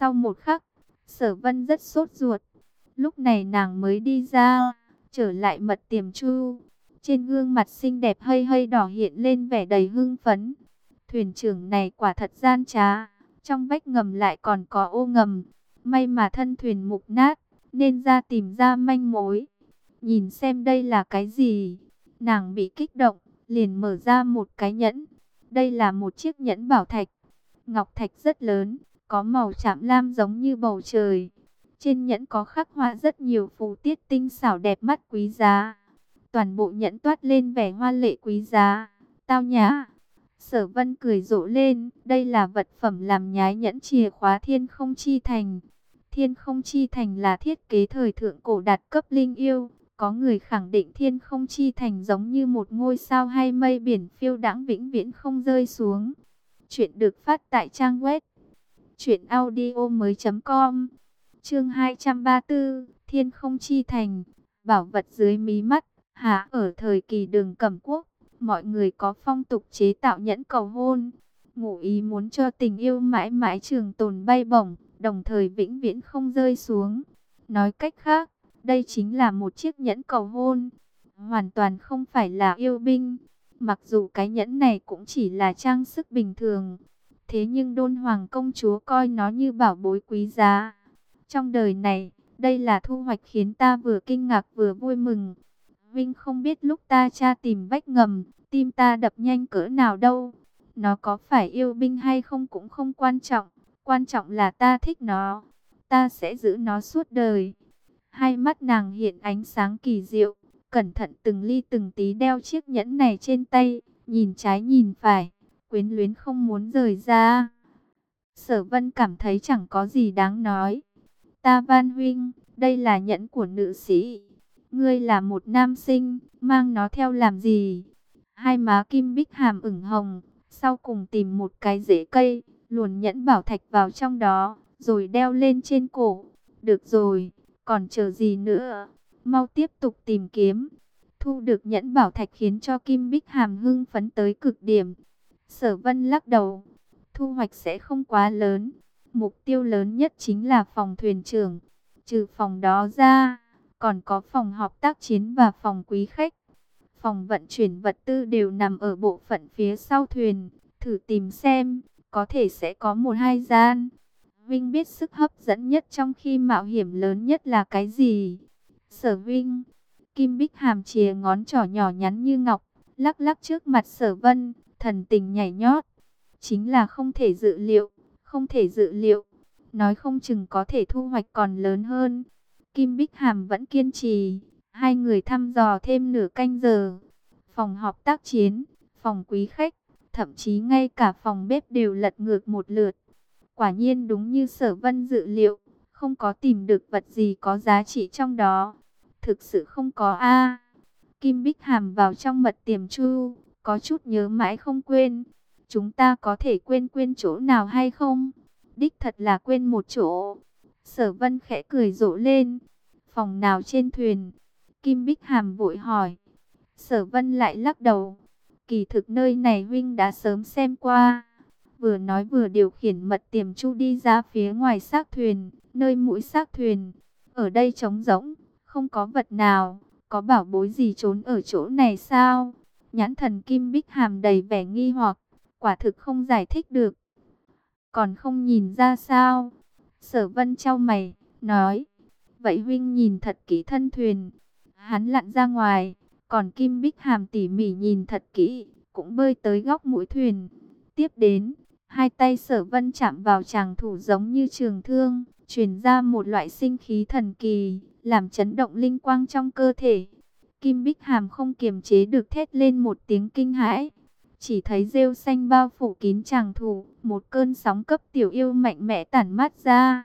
Sau một khắc, sở vân rất sốt ruột. Lúc này nàng mới đi ra, trở lại mật tiềm chu. Trên gương mặt xinh đẹp hơi hơi đỏ hiện lên vẻ đầy hưng phấn. Thuyền trưởng này quả thật gian trá. Trong vách ngầm lại còn có ô ngầm. May mà thân thuyền mục nát, nên ra tìm ra manh mối. Nhìn xem đây là cái gì. Nàng bị kích động, liền mở ra một cái nhẫn. Đây là một chiếc nhẫn bảo thạch. Ngọc thạch rất lớn, có màu chạm lam giống như bầu trời. Trên nhẫn có khắc họa rất nhiều phù tiết tinh xảo đẹp mắt quý giá. Toàn bộ nhẫn toát lên vẻ hoa lệ quý giá. Tao nhã. Sở vân cười rộ lên. Đây là vật phẩm làm nhái nhẫn chìa khóa thiên không chi thành. Thiên không chi thành là thiết kế thời thượng cổ đạt cấp linh yêu. Có người khẳng định thiên không chi thành giống như một ngôi sao hay mây biển phiêu đãng vĩnh viễn không rơi xuống. Chuyện được phát tại trang web chuyện audio mới.com Chương 234 Thiên không chi thành. Bảo vật dưới mí mắt Hạ ở thời kỳ đường cẩm quốc. Mọi người có phong tục chế tạo nhẫn cầu hôn. Ngụ ý muốn cho tình yêu mãi mãi trường tồn bay bổng Đồng thời vĩnh viễn không rơi xuống. Nói cách khác đây chính là một chiếc nhẫn cầu hôn, hoàn toàn không phải là yêu binh. Mặc dù cái nhẫn này cũng chỉ là trang sức bình thường, thế nhưng đôn hoàng công chúa coi nó như bảo bối quý giá. Trong đời này, đây là thu hoạch khiến ta vừa kinh ngạc vừa vui mừng. Vinh không biết lúc ta tra tìm vách ngầm, tim ta đập nhanh cỡ nào đâu. Nó có phải yêu binh hay không cũng không quan trọng, quan trọng là ta thích nó. Ta sẽ giữ nó suốt đời. Hai mắt nàng hiện ánh sáng kỳ diệu, cẩn thận từng ly từng tí đeo chiếc nhẫn này trên tay, nhìn trái nhìn phải, quyến luyến không muốn rời ra. Sở vân cảm thấy chẳng có gì đáng nói. Ta van huynh, đây là nhẫn của nữ sĩ. Ngươi là một nam sinh, mang nó theo làm gì? Hai má kim bích hàm ửng hồng, sau cùng tìm một cái rễ cây, luồn nhẫn bảo thạch vào trong đó, rồi đeo lên trên cổ. Được rồi, còn chờ gì nữa? Mau tiếp tục tìm kiếm. Thu được nhẫn bảo thạch khiến cho Kim Bích Hàm hưng phấn tới cực điểm. Sở Vân lắc đầu. Thu hoạch sẽ không quá lớn. Mục tiêu lớn nhất chính là phòng thuyền trưởng. Trừ phòng đó ra, còn có phòng họp tác chiến và phòng quý khách. Phòng vận chuyển vật tư đều nằm ở bộ phận phía sau thuyền. Thử tìm xem, có thể sẽ có một hai gian. Vinh biết sức hấp dẫn nhất trong khi mạo hiểm lớn nhất là cái gì? Sở Vinh, Kim Bích hàm chìa ngón trỏ nhỏ nhắn như ngọc, lắc lắc trước mặt sở vân, thần tình nhảy nhót. Chính là không thể dự liệu, không thể dự liệu. Nói không chừng có thể thu hoạch còn lớn hơn. Kim Bích Hàm vẫn kiên trì. Hai người thăm dò thêm nửa canh giờ. Phòng họp tác chiến, phòng quý khách, thậm chí ngay cả phòng bếp đều lật ngược một lượt. Quả nhiên đúng như sở vân dự liệu, không có tìm được vật gì có giá trị trong đó. Thực sự không có a. Kim Bích Hàm vào trong mật tiềm chu, có chút nhớ mãi không quên. Chúng ta có thể quên quên chỗ nào hay không? Đích thật là quên một chỗ. Sở Vân khẽ cười rộ lên. Phòng nào trên thuyền? Kim Bích Hàm vội hỏi. Sở Vân lại lắc đầu. Kỳ thực nơi này huynh đã sớm xem qua vừa nói vừa điều khiển mật tiềm chu đi ra phía ngoài xác thuyền, nơi mũi xác thuyền. Ở đây trống rỗng, không có vật nào, có bảo bối gì trốn ở chỗ này sao? Nhãn thần kim bích hàm đầy vẻ nghi hoặc, quả thực không giải thích được. Còn không nhìn ra sao? Sở vân trao mày, nói. Vậy huynh nhìn thật kỹ thân thuyền. Hắn lặn ra ngoài, còn kim bích hàm tỉ mỉ nhìn thật kỹ, cũng bơi tới góc mũi thuyền. Tiếp đến, Hai tay sở vân chạm vào chàng thủ giống như trường thương, truyền ra một loại sinh khí thần kỳ, làm chấn động linh quang trong cơ thể. Kim Bích Hàm không kiềm chế được thét lên một tiếng kinh hãi. Chỉ thấy rêu xanh bao phủ kín chàng thủ, một cơn sóng cấp tiểu yêu mạnh mẽ tản mát ra.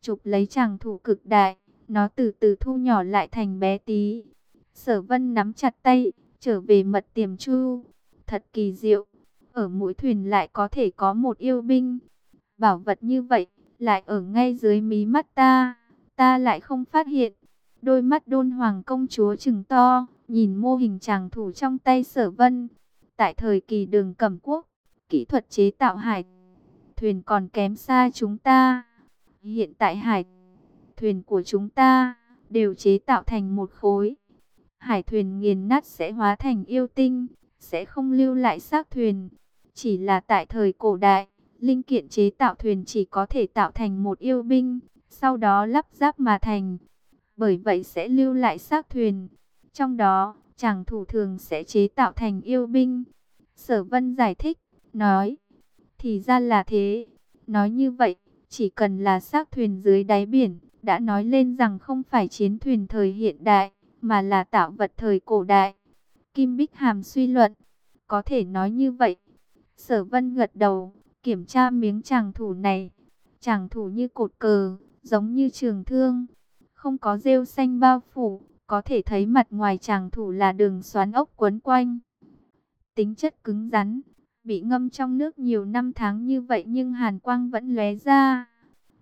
Chụp lấy chàng thủ cực đại, nó từ từ thu nhỏ lại thành bé tí. Sở vân nắm chặt tay, trở về mật tiềm chu. Thật kỳ diệu, ở mũi thuyền lại có thể có một yêu binh. Bảo vật như vậy, lại ở ngay dưới mí mắt ta, ta lại không phát hiện. Đôi mắt đôn hoàng công chúa trừng to, nhìn mô hình chàng thủ trong tay sở vân. Tại thời kỳ đường cẩm quốc, kỹ thuật chế tạo hải thuyền còn kém xa chúng ta. Hiện tại hải thuyền của chúng ta đều chế tạo thành một khối. Hải thuyền nghiền nát sẽ hóa thành yêu tinh, sẽ không lưu lại xác thuyền. Chỉ là tại thời cổ đại, linh kiện chế tạo thuyền chỉ có thể tạo thành một yêu binh, sau đó lắp ráp mà thành. Bởi vậy sẽ lưu lại xác thuyền. Trong đó, chàng thủ thường sẽ chế tạo thành yêu binh. Sở Vân giải thích, nói, thì ra là thế. Nói như vậy, chỉ cần là xác thuyền dưới đáy biển, đã nói lên rằng không phải chiến thuyền thời hiện đại, mà là tạo vật thời cổ đại. Kim Bích Hàm suy luận, có thể nói như vậy. Sở Vân gật đầu, kiểm tra miếng chàng thủ này. chàng thủ như cột cờ, giống như trường thương, không có rêu xanh bao phủ, có thể thấy mặt ngoài chàng thủ là đường xoắn ốc quấn quanh. Tính chất cứng rắn, bị ngâm trong nước nhiều năm tháng như vậy nhưng hàn quang vẫn lóe ra.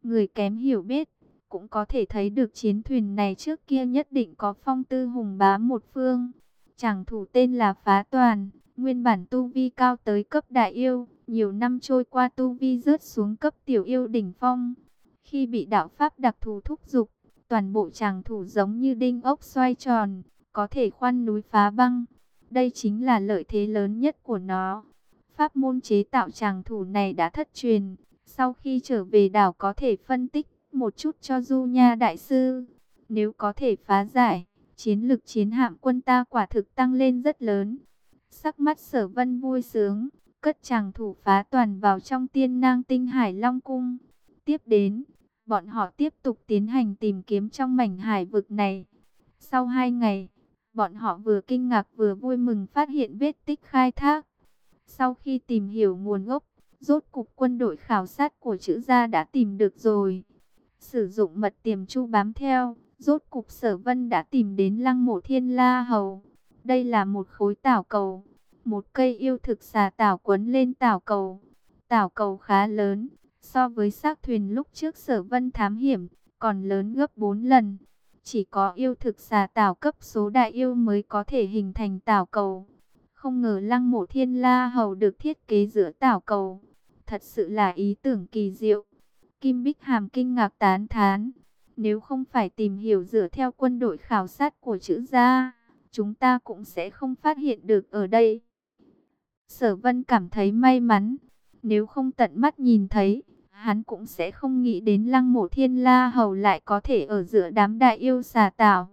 Người kém hiểu biết, cũng có thể thấy được chiến thuyền này trước kia nhất định có phong tư hùng bá một phương. Chàng thủ tên là Phá Toàn, nguyên bản tu vi cao tới cấp đại yêu, nhiều năm trôi qua tu vi rớt xuống cấp tiểu yêu đỉnh phong. Khi bị đạo pháp đặc thù thúc dục, toàn bộ chàng thủ giống như đinh ốc xoay tròn, có thể khoan núi phá băng. Đây chính là lợi thế lớn nhất của nó. Pháp môn chế tạo chàng thủ này đã thất truyền, sau khi trở về đảo có thể phân tích một chút cho Du Nha Đại Sư. Nếu có thể phá giải, chiến lực chiến hạm quân ta quả thực tăng lên rất lớn. Sắc mắt sở vân vui sướng, cất chàng thủ phá toàn vào trong tiên nang tinh hải long cung. Tiếp đến, bọn họ tiếp tục tiến hành tìm kiếm trong mảnh hải vực này. Sau hai ngày, bọn họ vừa kinh ngạc vừa vui mừng phát hiện vết tích khai thác. Sau khi tìm hiểu nguồn gốc, rốt cục quân đội khảo sát của chữ gia đã tìm được rồi. Sử dụng mật tiềm chu bám theo, rốt cục sở vân đã tìm đến lăng mộ thiên la hầu. Đây là một khối tảo cầu, một cây yêu thực xà tảo quấn lên tảo cầu. Tảo cầu khá lớn, so với xác thuyền lúc trước sở vân thám hiểm, còn lớn gấp 4 lần. Chỉ có yêu thực xà tảo cấp số đại yêu mới có thể hình thành tảo cầu. Không ngờ lăng mộ thiên la hầu được thiết kế giữa tảo cầu. Thật sự là ý tưởng kỳ diệu. Kim Bích Hàm kinh ngạc tán thán. Nếu không phải tìm hiểu dựa theo quân đội khảo sát của chữ gia, chúng ta cũng sẽ không phát hiện được ở đây. Sở Vân cảm thấy may mắn, nếu không tận mắt nhìn thấy, hắn cũng sẽ không nghĩ đến lăng mộ thiên la hầu lại có thể ở giữa đám đại yêu xà tảo.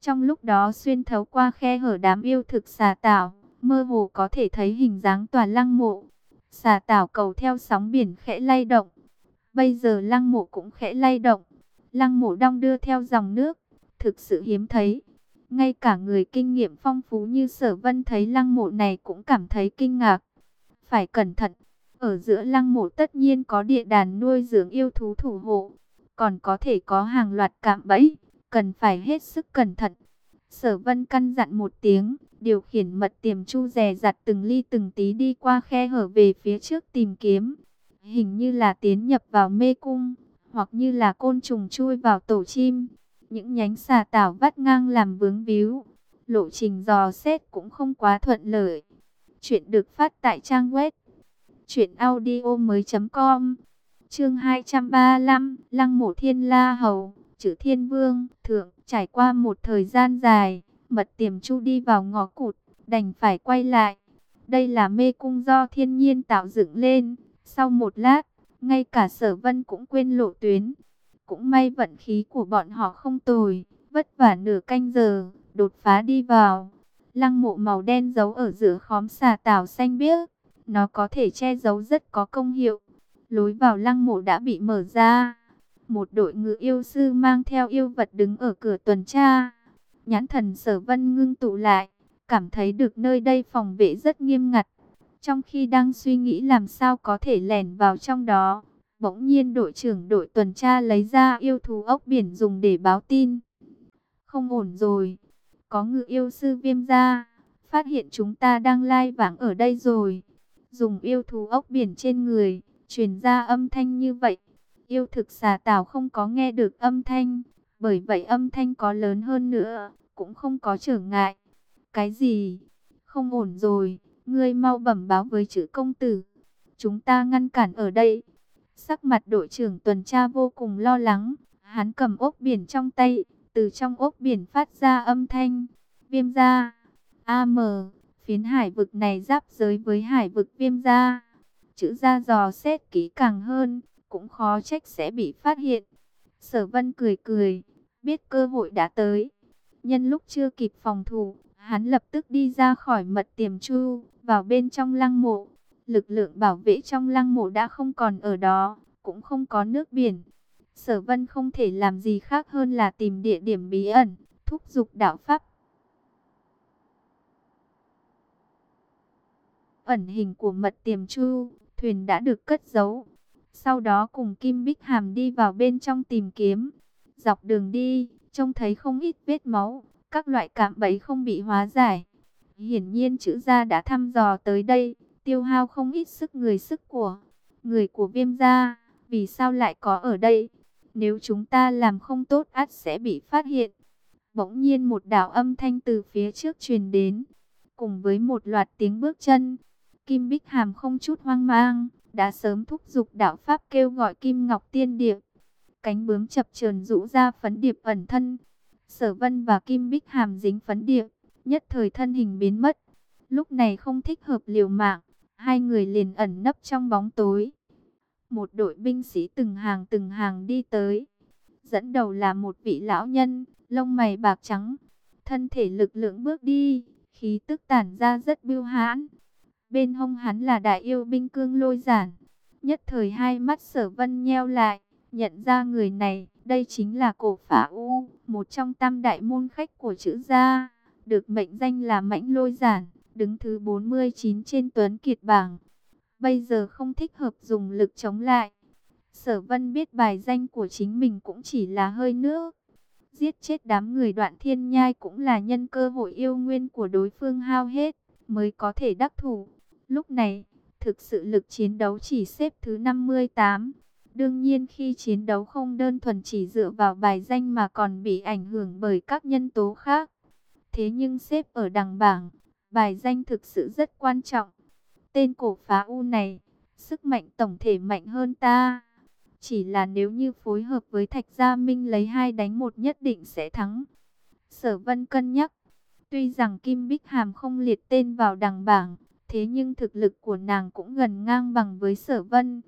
Trong lúc đó xuyên thấu qua khe hở đám yêu thực xà tảo, mơ hồ có thể thấy hình dáng tòa lăng mộ. Xà tảo cầu theo sóng biển khẽ lay động. Bây giờ lăng mộ cũng khẽ lay động. Lăng mộ đong đưa theo dòng nước. Thực sự hiếm thấy. Ngay cả người kinh nghiệm phong phú như sở vân thấy lăng mộ này cũng cảm thấy kinh ngạc. Phải cẩn thận. Ở giữa lăng mộ tất nhiên có địa đàn nuôi dưỡng yêu thú thủ hộ. Còn có thể có hàng loạt cạm bẫy. Cần phải hết sức cẩn thận. Sở vân căn dặn một tiếng, điều khiển mật tiềm chu rè rặt từng ly từng tí đi qua khe hở về phía trước tìm kiếm. Hình như là tiến nhập vào mê cung, hoặc như là côn trùng chui vào tổ chim. Những nhánh xà tảo vắt ngang làm vướng víu. Lộ trình dò xét cũng không quá thuận lợi. Chuyện được phát tại trang web truyệnaudiomoi.com. Chương 235, Lăng Mộ Thiên La Hầu, chữ Thiên Vương, thượng, trải qua một thời gian dài, mật tiềm chu đi vào ngõ cụt, đành phải quay lại. Đây là mê cung do thiên nhiên tạo dựng lên, sau một lát, ngay cả sở vân cũng quên lộ tuyến. Cũng may vận khí của bọn họ không tồi, vất vả nửa canh giờ, đột phá đi vào. Lăng mộ màu đen giấu ở giữa khóm xà tảo xanh biếc, nó có thể che giấu rất có công hiệu. Lối vào lăng mộ đã bị mở ra. Một đội ngự yêu sư mang theo yêu vật đứng ở cửa tuần tra. Nhãn thần sở vân ngưng tụ lại, cảm thấy được nơi đây phòng vệ rất nghiêm ngặt. Trong khi đang suy nghĩ làm sao có thể lẻn vào trong đó, bỗng nhiên đội trưởng đội tuần tra lấy ra yêu thú ốc biển dùng để báo tin. Không ổn rồi, có ngự yêu sư viêm ra, phát hiện chúng ta đang lai vãng ở đây rồi. Dùng yêu thú ốc biển trên người, truyền ra âm thanh như vậy. Yêu thực xà tảo không có nghe được âm thanh, bởi vậy âm thanh có lớn hơn nữa, cũng không có trở ngại. Cái gì? Không ổn rồi. Ngươi mau bẩm báo với chữ công tử. Chúng ta ngăn cản ở đây. Sắc mặt đội trưởng tuần tra vô cùng lo lắng, hắn cầm ốc biển trong tay, từ trong ốc biển phát ra âm thanh, viêm ra, a m phiến hải vực này giáp giới với hải vực viêm ra. Chữ ra dò xét kỹ càng hơn, cũng khó trách sẽ bị phát hiện. Sở vân cười cười, biết cơ hội đã tới. Nhân lúc chưa kịp phòng thủ, hắn lập tức đi ra khỏi mật tiềm chu, vào bên trong lăng mộ. Lực lượng bảo vệ trong lăng mộ đã không còn ở đó, cũng không có nước biển. Sở vân không thể làm gì khác hơn là tìm địa điểm bí ẩn, thúc giục đạo pháp. Ẩn hình của mật tiềm chu, thuyền đã được cất giấu. Sau đó cùng Kim Bích Hàm đi vào bên trong tìm kiếm. Dọc đường đi, trông thấy không ít vết máu, các loại cạm bẫy không bị hóa giải. Hiển nhiên chữ gia đã thăm dò tới đây, tiêu hao không ít sức người sức của. Người của viêm gia, vì sao lại có ở đây? Nếu chúng ta làm không tốt át sẽ bị phát hiện. Bỗng nhiên một đạo âm thanh từ phía trước truyền đến, cùng với một loạt tiếng bước chân. Kim Bích Hàm không chút hoang mang, đã sớm thúc giục đạo pháp kêu gọi Kim Ngọc Tiên Điệp. Cánh bướm chập chờn rũ ra phấn điệp ẩn thân. Sở Vân và Kim Bích Hàm dính phấn điệp, nhất thời thân hình biến mất. Lúc này không thích hợp liều mạng, hai người liền ẩn nấp trong bóng tối. Một đội binh sĩ từng hàng từng hàng đi tới. Dẫn đầu là một vị lão nhân, lông mày bạc trắng, thân thể lực lượng bước đi, khí tức tản ra rất biêu hãn. Bên hông hắn là đại yêu binh cương lôi giản. Nhất thời hai mắt sở vân nheo lại, nhận ra người này, đây chính là cổ phả U, một trong tam đại môn khách của chữ gia, được mệnh danh là mãnh lôi giản, đứng thứ 49 trên tuấn kiệt bảng. Bây giờ không thích hợp dùng lực chống lại. Sở vân biết bài danh của chính mình cũng chỉ là hơi nước. Giết chết đám người đoạn thiên nhai cũng là nhân cơ hội yêu nguyên của đối phương hao hết, mới có thể đắc thủ. Lúc này, thực sự lực chiến đấu chỉ xếp thứ 58. Đương nhiên khi chiến đấu không đơn thuần chỉ dựa vào bài danh mà còn bị ảnh hưởng bởi các nhân tố khác. Thế nhưng xếp ở đằng bảng, bài danh thực sự rất quan trọng. Tên cổ phá U này, sức mạnh tổng thể mạnh hơn ta. Chỉ là nếu như phối hợp với Thạch Gia Minh lấy hai đánh một nhất định sẽ thắng. Sở Vân cân nhắc, tuy rằng Kim Bích Hàm không liệt tên vào đằng bảng, Thế nhưng thực lực của nàng cũng gần ngang bằng với sở vân.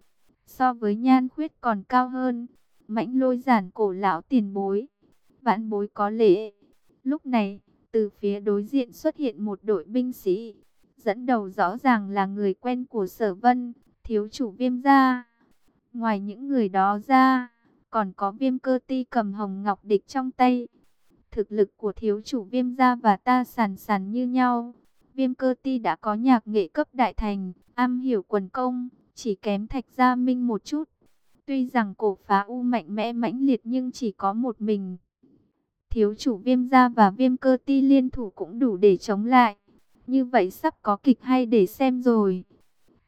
So với nhan khuyết còn cao hơn. Mãnh lôi giản cổ lão tiền bối. Vãn bối có lễ. Lúc này, từ phía đối diện xuất hiện một đội binh sĩ. Dẫn đầu rõ ràng là người quen của sở vân, thiếu chủ viêm gia. Ngoài những người đó ra, còn có viêm cơ ti cầm hồng ngọc địch trong tay. Thực lực của thiếu chủ viêm gia và ta sàn sàn như nhau. Viêm cơ ti đã có nhạc nghệ cấp đại thành, am hiểu quần công, chỉ kém thạch gia minh một chút. Tuy rằng cổ phá u mạnh mẽ mãnh liệt nhưng chỉ có một mình. Thiếu chủ viêm gia và viêm cơ ti liên thủ cũng đủ để chống lại. Như vậy sắp có kịch hay để xem rồi.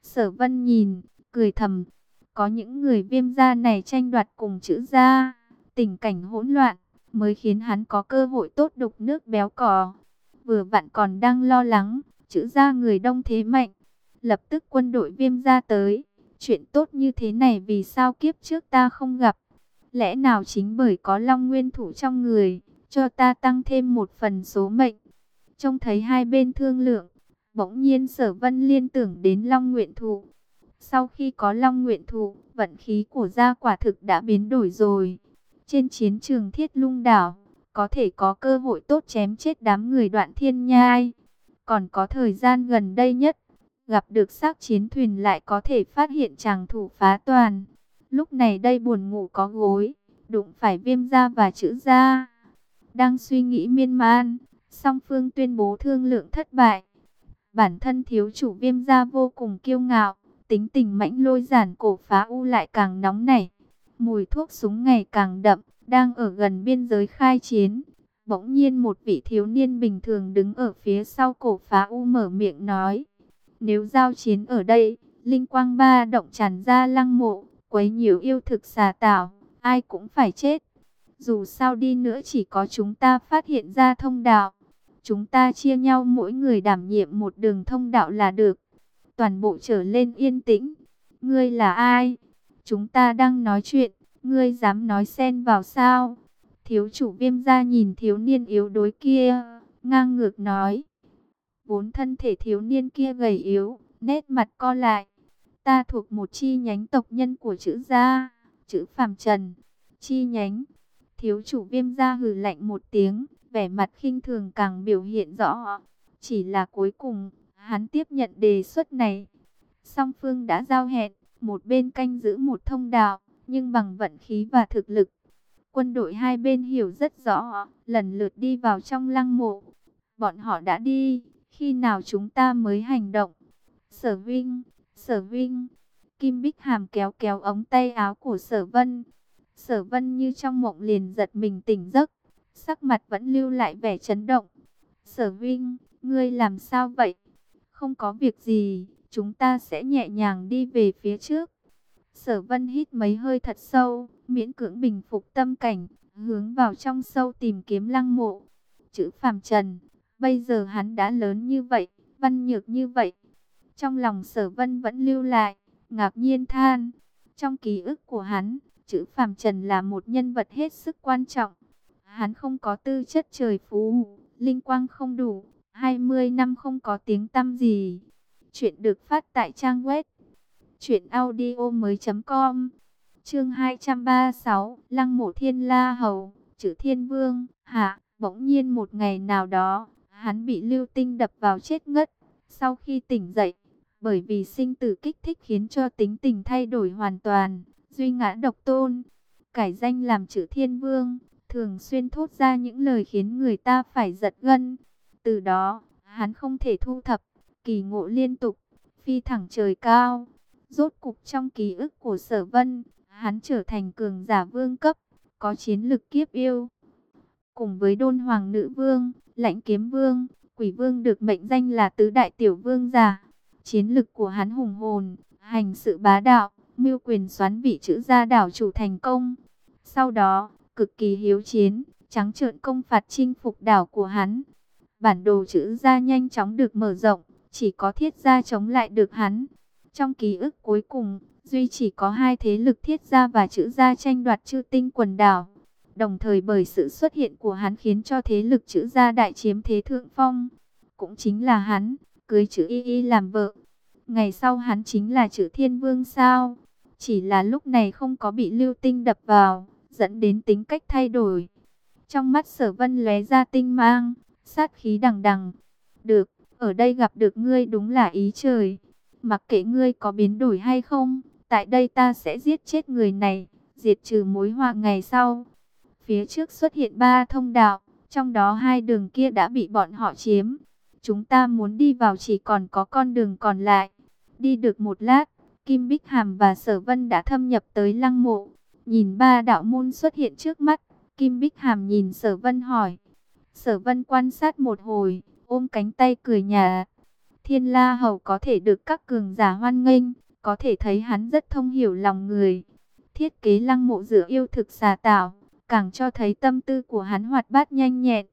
Sở vân nhìn, cười thầm. Có những người viêm gia này tranh đoạt cùng chữ gia. Tình cảnh hỗn loạn mới khiến hắn có cơ hội tốt đục nước béo cò vừa vặn còn đang lo lắng, chữ ra người đông thế mạnh. Lập tức quân đội viêm ra tới, chuyện tốt như thế này vì sao kiếp trước ta không gặp. Lẽ nào chính bởi có long nguyên thủ trong người, cho ta tăng thêm một phần số mệnh. Trông thấy hai bên thương lượng, bỗng nhiên sở vân liên tưởng đến long nguyện thủ. Sau khi có long nguyện thủ, vận khí của gia quả thực đã biến đổi rồi. Trên chiến trường thiết lung đảo, có thể có cơ hội tốt chém chết đám người đoạn thiên nhai. Còn có thời gian gần đây nhất, gặp được xác chiến thuyền lại có thể phát hiện chàng thủ phá toàn. Lúc này đây buồn ngủ có gối, đụng phải viêm da và chữ da. Đang suy nghĩ miên man, song phương tuyên bố thương lượng thất bại. Bản thân thiếu chủ viêm da vô cùng kiêu ngạo, tính tình mãnh lôi giản cổ phá u lại càng nóng nảy. Mùi thuốc súng ngày càng đậm, đang ở gần biên giới khai chiến. Bỗng nhiên một vị thiếu niên bình thường đứng ở phía sau cổ phá u mở miệng nói. Nếu giao chiến ở đây, linh quang ba động tràn ra lăng mộ, quấy nhiều yêu thực xà tảo, ai cũng phải chết. Dù sao đi nữa chỉ có chúng ta phát hiện ra thông đạo. Chúng ta chia nhau mỗi người đảm nhiệm một đường thông đạo là được. Toàn bộ trở lên yên tĩnh. Ngươi là ai? chúng ta đang nói chuyện, ngươi dám nói xen vào sao? Thiếu chủ viêm ra nhìn thiếu niên yếu đuối kia, ngang ngược nói. Vốn thân thể thiếu niên kia gầy yếu, nét mặt co lại. Ta thuộc một chi nhánh tộc nhân của chữ gia, chữ phàm trần, chi nhánh. Thiếu chủ viêm ra hừ lạnh một tiếng, vẻ mặt khinh thường càng biểu hiện rõ. Chỉ là cuối cùng, hắn tiếp nhận đề xuất này. Song phương đã giao hẹn, một bên canh giữ một thông đạo, nhưng bằng vận khí và thực lực. Quân đội hai bên hiểu rất rõ, lần lượt đi vào trong lăng mộ. Bọn họ đã đi, khi nào chúng ta mới hành động? Sở Vinh, Sở Vinh, Kim Bích Hàm kéo kéo ống tay áo của Sở Vân. Sở Vân như trong mộng liền giật mình tỉnh giấc, sắc mặt vẫn lưu lại vẻ chấn động. Sở Vinh, ngươi làm sao vậy? Không có việc gì, chúng ta sẽ nhẹ nhàng đi về phía trước. Sở Vân hít mấy hơi thật sâu, miễn cưỡng bình phục tâm cảnh, hướng vào trong sâu tìm kiếm lăng mộ. Chữ Phàm Trần, bây giờ hắn đã lớn như vậy, văn nhược như vậy. Trong lòng Sở Vân vẫn lưu lại, ngạc nhiên than, trong ký ức của hắn, chữ Phàm Trần là một nhân vật hết sức quan trọng. Hắn không có tư chất trời phú, linh quang không đủ, 20 năm không có tiếng tăm gì. Chuyện được phát tại trang web truyệnaudiomoi.com. Chương 236, Lăng Mộ Thiên La Hầu, chữ Thiên Vương, hạ, bỗng nhiên một ngày nào đó, hắn bị lưu tinh đập vào chết ngất. Sau khi tỉnh dậy, bởi vì sinh tử kích thích khiến cho tính tình thay đổi hoàn toàn, duy ngã độc tôn, cải danh làm chữ Thiên Vương, thường xuyên thốt ra những lời khiến người ta phải giật gân. Từ đó, hắn không thể thu thập, kỳ ngộ liên tục, phi thẳng trời cao. Rốt cục trong ký ức của sở vân, hắn trở thành cường giả vương cấp, có chiến lực kiếp yêu. Cùng với đôn hoàng nữ vương, lãnh kiếm vương, quỷ vương được mệnh danh là tứ đại tiểu vương giả. Chiến lực của hắn hùng hồn, hành sự bá đạo, mưu quyền xoán vị chữ gia đảo chủ thành công. Sau đó, cực kỳ hiếu chiến, trắng trợn công phạt chinh phục đảo của hắn. Bản đồ chữ gia nhanh chóng được mở rộng, chỉ có thiết gia chống lại được hắn. Trong ký ức cuối cùng, duy chỉ có hai thế lực thiết gia và chữ gia tranh đoạt chư tinh quần đảo. Đồng thời bởi sự xuất hiện của hắn khiến cho thế lực chữ gia đại chiếm thế thượng phong. Cũng chính là hắn, cưới chữ y y làm vợ. Ngày sau hắn chính là chữ thiên vương sao. Chỉ là lúc này không có bị lưu tinh đập vào, dẫn đến tính cách thay đổi. Trong mắt sở vân lóe ra tinh mang, sát khí đằng đằng. Được, ở đây gặp được ngươi đúng là ý trời. Mặc kệ ngươi có biến đổi hay không, tại đây ta sẽ giết chết người này, diệt trừ mối họa ngày sau. Phía trước xuất hiện ba thông đạo, trong đó hai đường kia đã bị bọn họ chiếm. Chúng ta muốn đi vào chỉ còn có con đường còn lại. Đi được một lát, Kim Bích Hàm và Sở Vân đã thâm nhập tới lăng mộ. Nhìn ba đạo môn xuất hiện trước mắt, Kim Bích Hàm nhìn Sở Vân hỏi. Sở Vân quan sát một hồi, ôm cánh tay cười nhà. Thiên La Hầu có thể được các cường giả hoan nghênh, có thể thấy hắn rất thông hiểu lòng người. Thiết kế lăng mộ dựa yêu thực xà tạo, càng cho thấy tâm tư của hắn hoạt bát nhanh nhẹn.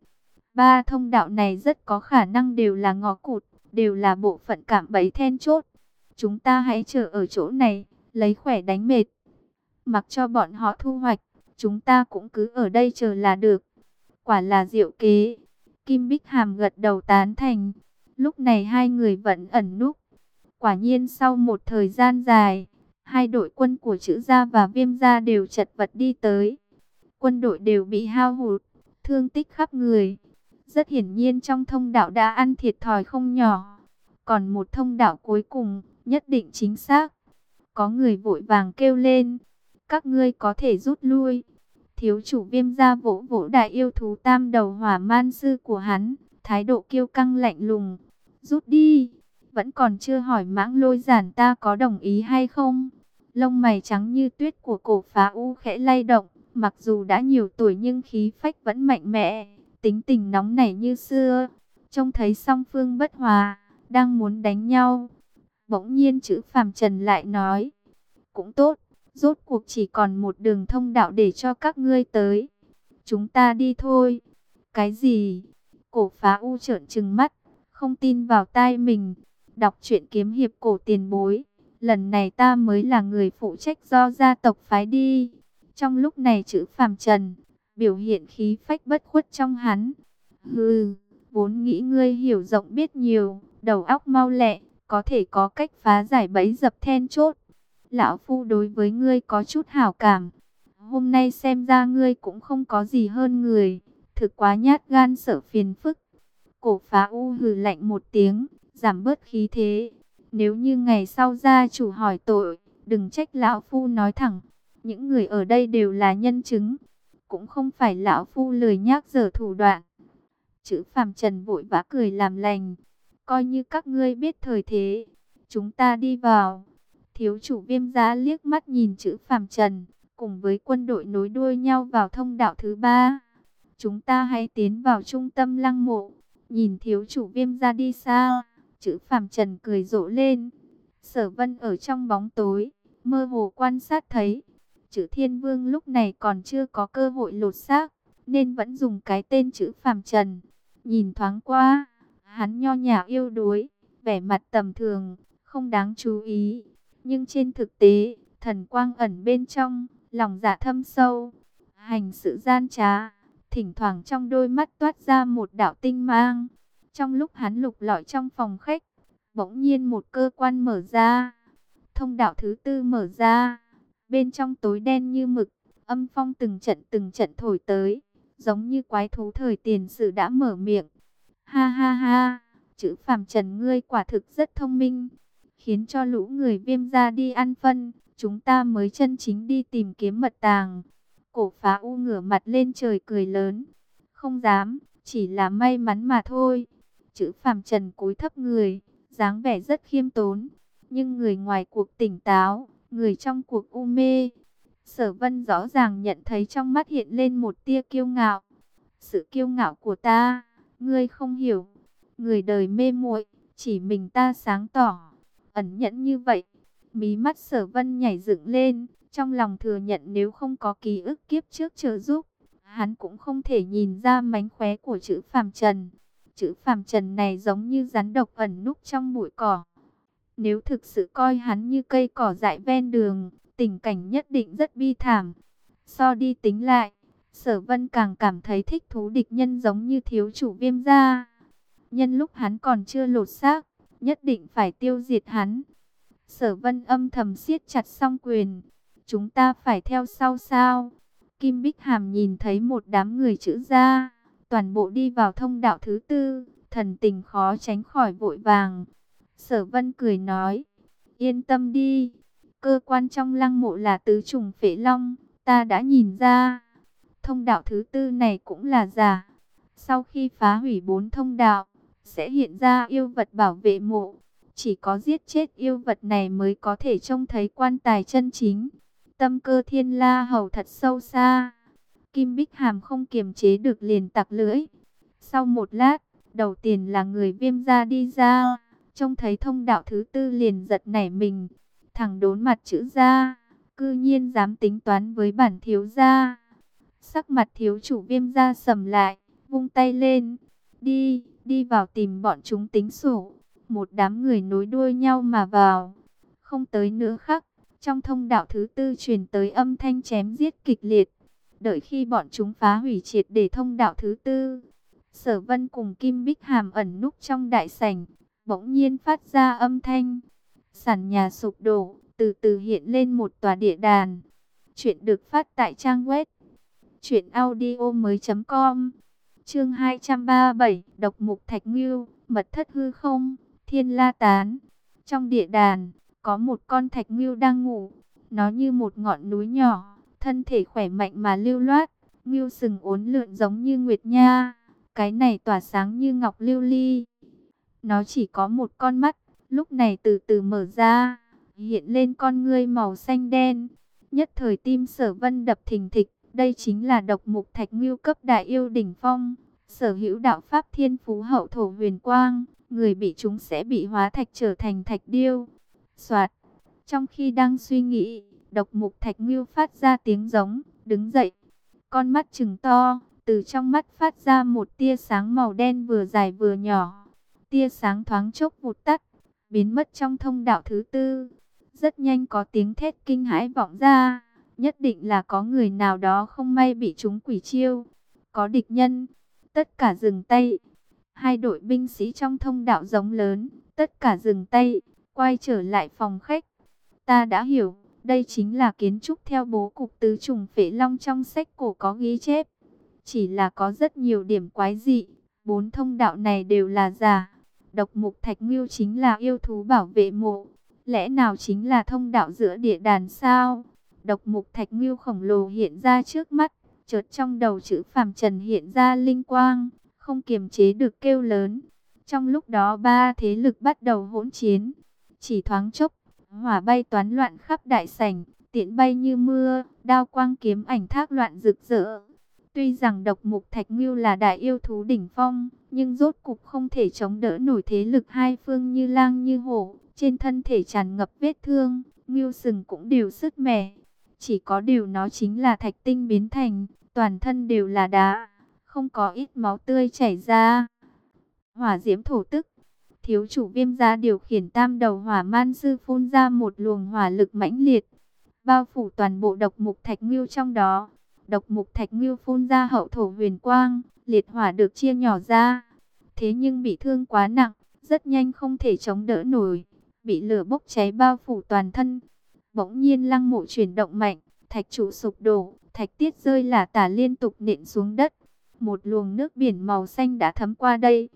Ba thông đạo này rất có khả năng đều là ngõ cụt, đều là bộ phận cảm bẫy then chốt. Chúng ta hãy chờ ở chỗ này, lấy khỏe đánh mệt. Mặc cho bọn họ thu hoạch, chúng ta cũng cứ ở đây chờ là được. Quả là diệu kế. Kim Bích Hàm gật đầu tán thành. Lúc này hai người vẫn ẩn núp. Quả nhiên sau một thời gian dài, hai đội quân của chữ gia và viêm gia đều chật vật đi tới. Quân đội đều bị hao hụt, thương tích khắp người. Rất hiển nhiên trong thông đạo đã ăn thiệt thòi không nhỏ. Còn một thông đạo cuối cùng, nhất định chính xác. Có người vội vàng kêu lên, các ngươi có thể rút lui. Thiếu chủ viêm gia vỗ vỗ đại yêu thú tam đầu hỏa man sư của hắn, thái độ kiêu căng lạnh lùng. Rút đi, vẫn còn chưa hỏi mãng lôi giản ta có đồng ý hay không. Lông mày trắng như tuyết của cổ phá u khẽ lay động, mặc dù đã nhiều tuổi nhưng khí phách vẫn mạnh mẽ, tính tình nóng nảy như xưa. Trông thấy song phương bất hòa, đang muốn đánh nhau. Bỗng nhiên chữ phàm trần lại nói, cũng tốt, rốt cuộc chỉ còn một đường thông đạo để cho các ngươi tới. Chúng ta đi thôi. Cái gì? Cổ phá u trợn trừng mắt, không tin vào tai mình. Đọc truyện kiếm hiệp cổ tiền bối. lần này ta mới là người phụ trách do gia tộc phái đi. Trong lúc này chữ phàm trần, biểu hiện khí phách bất khuất trong hắn. Hừ, vốn nghĩ ngươi hiểu rộng biết nhiều, đầu óc mau lẹ, có thể có cách phá giải bẫy dập then chốt. Lão Phu đối với ngươi có chút hảo cảm. Hôm nay xem ra ngươi cũng không có gì hơn người, thực quá nhát gan sợ phiền phức. Cổ phá u hừ lạnh một tiếng, giảm bớt khí thế. Nếu như ngày sau gia chủ hỏi tội, đừng trách lão phu nói thẳng. Những người ở đây đều là nhân chứng, cũng không phải lão phu lười nhác dở thủ đoạn. Chữ phàm trần vội vã cười làm lành, coi như các ngươi biết thời thế, chúng ta đi vào. Thiếu chủ viêm giá liếc mắt nhìn chữ phàm trần, cùng với quân đội nối đuôi nhau vào thông đạo thứ ba. Chúng ta hãy tiến vào trung tâm lăng mộ, nhìn thiếu chủ viêm ra đi xa. Chữ phàm trần cười rộ lên. Sở vân ở trong bóng tối, mơ hồ quan sát thấy. Chữ thiên vương lúc này còn chưa có cơ hội lột xác, nên vẫn dùng cái tên chữ phàm trần. Nhìn thoáng qua, hắn nho nhã yêu đuối, vẻ mặt tầm thường, không đáng chú ý. Nhưng trên thực tế, thần quang ẩn bên trong, lòng dạ thâm sâu, hành sự gian trá. Thỉnh thoảng trong đôi mắt toát ra một đạo tinh mang. Trong lúc hắn lục lọi trong phòng khách, bỗng nhiên một cơ quan mở ra. Thông đạo thứ tư mở ra. Bên trong tối đen như mực, âm phong từng trận từng trận thổi tới. Giống như quái thú thời tiền sử đã mở miệng. Ha ha ha, chữ phàm trần ngươi quả thực rất thông minh. Khiến cho lũ người viêm ra đi ăn phân, chúng ta mới chân chính đi tìm kiếm mật tàng. Cổ phá u ngửa mặt lên trời cười lớn. Không dám, chỉ là may mắn mà thôi. Chữ phàm trần cúi thấp người, dáng vẻ rất khiêm tốn. Nhưng người ngoài cuộc tỉnh táo, người trong cuộc u mê. Sở vân rõ ràng nhận thấy trong mắt hiện lên một tia kiêu ngạo. Sự kiêu ngạo của ta, ngươi không hiểu. Người đời mê muội, chỉ mình ta sáng tỏ. Ẩn nhẫn như vậy, mí mắt sở vân nhảy dựng lên. Trong lòng thừa nhận nếu không có ký ức kiếp trước trợ giúp, hắn cũng không thể nhìn ra mánh khóe của chữ phàm trần. Chữ phàm trần này giống như rắn độc ẩn núp trong bụi cỏ. Nếu thực sự coi hắn như cây cỏ dại ven đường, tình cảnh nhất định rất bi thảm. So đi tính lại, sở vân càng cảm thấy thích thú địch nhân giống như thiếu chủ viêm gia. Nhân lúc hắn còn chưa lột xác, nhất định phải tiêu diệt hắn. Sở vân âm thầm siết chặt song quyền. Chúng ta phải theo sau sao? Kim Bích Hàm nhìn thấy một đám người chữ ra toàn bộ đi vào thông đạo thứ tư, thần tình khó tránh khỏi vội vàng. Sở Vân cười nói, yên tâm đi, cơ quan trong lăng mộ là tứ trùng phệ long, ta đã nhìn ra. Thông đạo thứ tư này cũng là giả. Sau khi phá hủy bốn thông đạo, sẽ hiện ra yêu vật bảo vệ mộ. Chỉ có giết chết yêu vật này mới có thể trông thấy quan tài chân chính. Tâm cơ thiên la hầu thật sâu xa. Kim Bích Hàm không kiềm chế được liền tặc lưỡi. Sau một lát, đầu tiên là người viêm ra đi ra, trông thấy thông đạo thứ tư liền giật nảy mình. Thằng đốn mặt chữ ra, cư nhiên dám tính toán với bản thiếu gia. Sắc mặt thiếu chủ viêm ra sầm lại, vung tay lên. Đi, đi vào tìm bọn chúng tính sổ. Một đám người nối đuôi nhau mà vào. Không tới nữa khắc, trong thông đạo thứ tư truyền tới âm thanh chém giết kịch liệt. Đợi khi bọn chúng phá hủy triệt để thông đạo thứ tư, Sở Vân cùng Kim Bích Hàm ẩn núp trong đại sảnh, bỗng nhiên phát ra âm thanh. Sàn nhà sụp đổ, từ từ hiện lên một tòa địa đàn. Chuyện được phát tại trang web truyệnaudiomoi.com. Chương 237, Độc mục Thạch Ngưu, mật thất hư không, Thiên La tán. Trong địa đàn, có một con thạch ngưu đang ngủ, nó như một ngọn núi nhỏ thân thể khỏe mạnh mà lưu loát, ngưu sừng uốn lượn giống như nguyệt nha, cái này tỏa sáng như ngọc lưu ly. Nó chỉ có một con mắt, lúc này từ từ mở ra, hiện lên con ngươi màu xanh đen. Nhất thời tim sở vân đập thình thịch, đây chính là độc mục thạch ngưu cấp đại yêu đỉnh phong, sở hữu đạo pháp thiên phú hậu thổ huyền quang, người bị chúng sẽ bị hóa thạch trở thành thạch điêu. Soạt, trong khi đang suy nghĩ, Độc mục thạch ngưu phát ra tiếng giống, đứng dậy. Con mắt trừng to, từ trong mắt phát ra một tia sáng màu đen vừa dài vừa nhỏ. Tia sáng thoáng chốc vụt tắt, biến mất trong thông đạo thứ tư. Rất nhanh có tiếng thét kinh hãi vọng ra, nhất định là có người nào đó không may bị chúng quỷ chiêu. Có địch nhân, tất cả dừng tay. Hai đội binh sĩ trong thông đạo giống lớn, tất cả dừng tay, quay trở lại phòng khách. Ta đã hiểu, đây chính là kiến trúc theo bố cục tứ trùng phệ long trong sách cổ có ghi chép. Chỉ là có rất nhiều điểm quái dị, bốn thông đạo này đều là giả. Độc mục thạch ngưu chính là yêu thú bảo vệ mộ. Lẽ nào chính là thông đạo giữa địa đàn sao? Độc mục thạch ngưu khổng lồ hiện ra trước mắt, chợt trong đầu chữ phàm trần hiện ra linh quang, không kiềm chế được kêu lớn. Trong lúc đó ba thế lực bắt đầu hỗn chiến, chỉ thoáng chốc, hỏa bay toán loạn khắp đại sảnh, tiện bay như mưa, đao quang kiếm ảnh thác loạn rực rỡ. Tuy rằng độc mục thạch ngưu là đại yêu thú đỉnh phong, nhưng rốt cục không thể chống đỡ nổi thế lực hai phương như lang như hổ, trên thân thể tràn ngập vết thương, ngưu sừng cũng đều sứt mẻ. Chỉ có điều nó chính là thạch tinh biến thành, toàn thân đều là đá, không có ít máu tươi chảy ra. Hỏa diễm thổ tức, thiếu chủ viêm gia điều khiển tam đầu hỏa man sư phun ra một luồng hỏa lực mãnh liệt, bao phủ toàn bộ độc mục thạch ngưu trong đó. Độc mục thạch ngưu phun ra hậu thổ huyền quang, liệt hỏa được chia nhỏ ra. Thế nhưng bị thương quá nặng, rất nhanh không thể chống đỡ nổi, bị lửa bốc cháy bao phủ toàn thân. Bỗng nhiên lăng mộ chuyển động mạnh, thạch trụ sụp đổ, thạch tiết rơi là tả liên tục nện xuống đất. Một luồng nước biển màu xanh đã thấm qua đây.